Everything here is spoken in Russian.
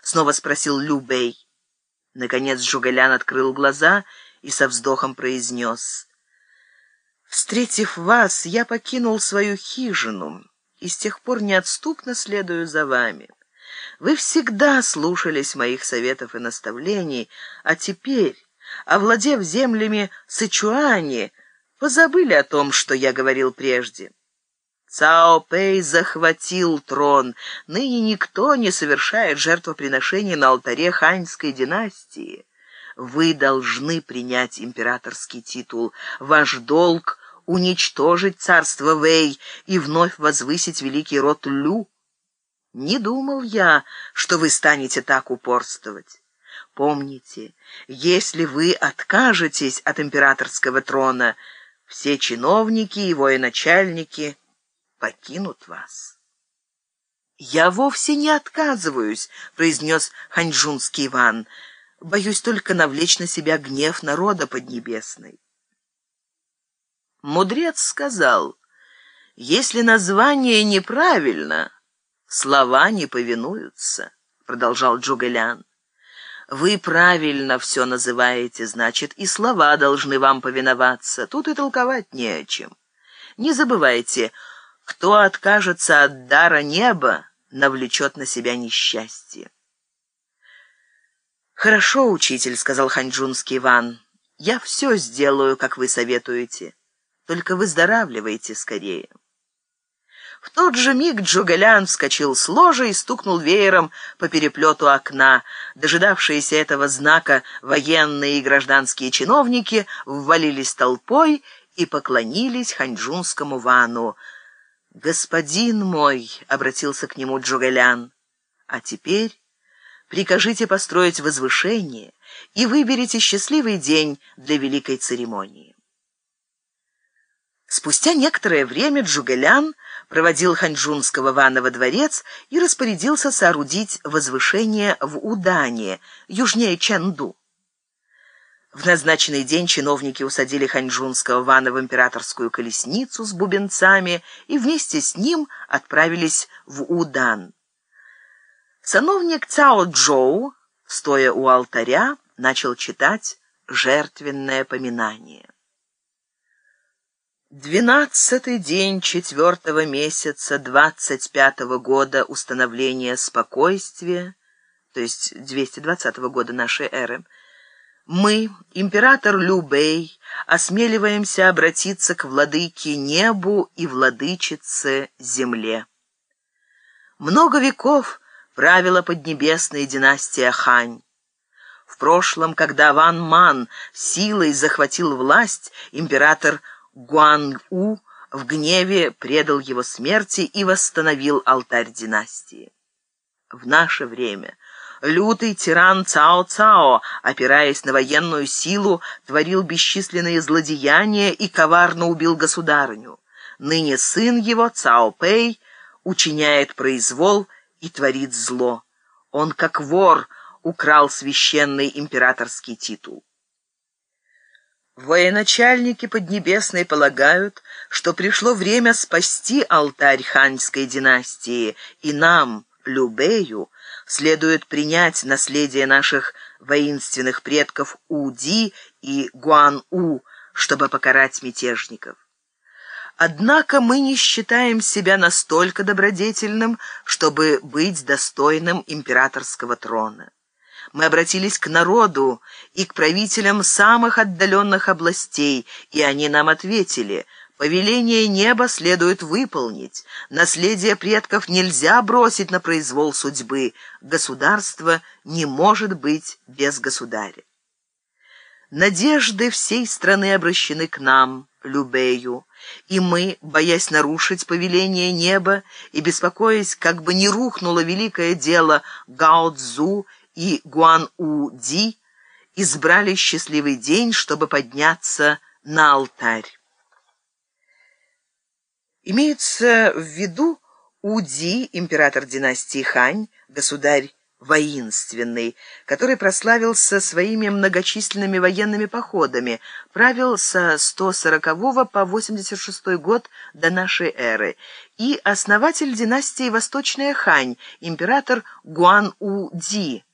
— снова спросил Лю Бэй. Наконец Жугалян открыл глаза и со вздохом произнес. «Встретив вас, я покинул свою хижину и с тех пор неотступно следую за вами. Вы всегда слушались моих советов и наставлений, а теперь, овладев землями Сычуани, позабыли о том, что я говорил прежде». Цао Пэй захватил трон. Ныне никто не совершает жертвоприношений на алтаре ханьской династии. Вы должны принять императорский титул. Ваш долг — уничтожить царство Вэй и вновь возвысить великий род Лю. Не думал я, что вы станете так упорствовать. Помните, если вы откажетесь от императорского трона, все чиновники и военачальники — покинут вас. «Я вовсе не отказываюсь», — произнес ханьчжунский Иван. «Боюсь только навлечь на себя гнев народа поднебесной». Мудрец сказал, «Если название неправильно, слова не повинуются», — продолжал Джугэлян. «Вы правильно все называете, значит, и слова должны вам повиноваться. Тут и толковать не о чем. Не забывайте, — кто откажется от дара неба, навлечет на себя несчастье. «Хорошо, учитель», — сказал ханьчжунский Иван. «Я все сделаю, как вы советуете. Только выздоравливайте скорее». В тот же миг Джугалян вскочил с ложа и стукнул веером по переплету окна. Дожидавшиеся этого знака военные и гражданские чиновники ввалились толпой и поклонились ханьчжунскому Вану. «Господин мой», — обратился к нему Джугалян, — «а теперь прикажите построить возвышение и выберите счастливый день для великой церемонии». Спустя некоторое время Джугалян проводил ханьчжунского вана во дворец и распорядился соорудить возвышение в Удане, южнее Чэнду. В назначенный день чиновники усадили ханьчжунского вана в императорскую колесницу с бубенцами и вместе с ним отправились в Удан. Сановник Цао Джоу, стоя у алтаря, начал читать жертвенное поминание. Двенадцатый день четвертого месяца двадцать пятого года установления спокойствия, то есть 220 года нашей эры, мы, император Любей, осмеливаемся обратиться к владыке небу и владычице земле. Много веков правила поднебесная династия Хань. В прошлом, когда Ван Ман силой захватил власть, император Гуан-У в гневе предал его смерти и восстановил алтарь династии. В наше время Лютый тиран Цао-Цао, опираясь на военную силу, творил бесчисленные злодеяния и коварно убил государыню. Ныне сын его, Цао-Пэй, учиняет произвол и творит зло. Он, как вор, украл священный императорский титул. Военачальники Поднебесной полагают, что пришло время спасти алтарь ханьской династии, и нам, Любею, следует принять наследие наших воинственных предков Уди и Гуан-У, чтобы покарать мятежников. Однако мы не считаем себя настолько добродетельным, чтобы быть достойным императорского трона. Мы обратились к народу и к правителям самых отдаленных областей, и они нам ответили – Повеление неба следует выполнить. Наследие предков нельзя бросить на произвол судьбы. Государство не может быть без государя. Надежды всей страны обращены к нам, Любею, и мы, боясь нарушить повеление неба и беспокоясь, как бы не рухнуло великое дело Гао-Цзу и Гуан-У-Ди, избрали счастливый день, чтобы подняться на алтарь. Имеется в виду Уди, император династии Хань, государь воинственный, который прославился своими многочисленными военными походами, правил со 140 по 86 год до нашей эры, и основатель династии Восточная Хань, император Гуан-У-Ди,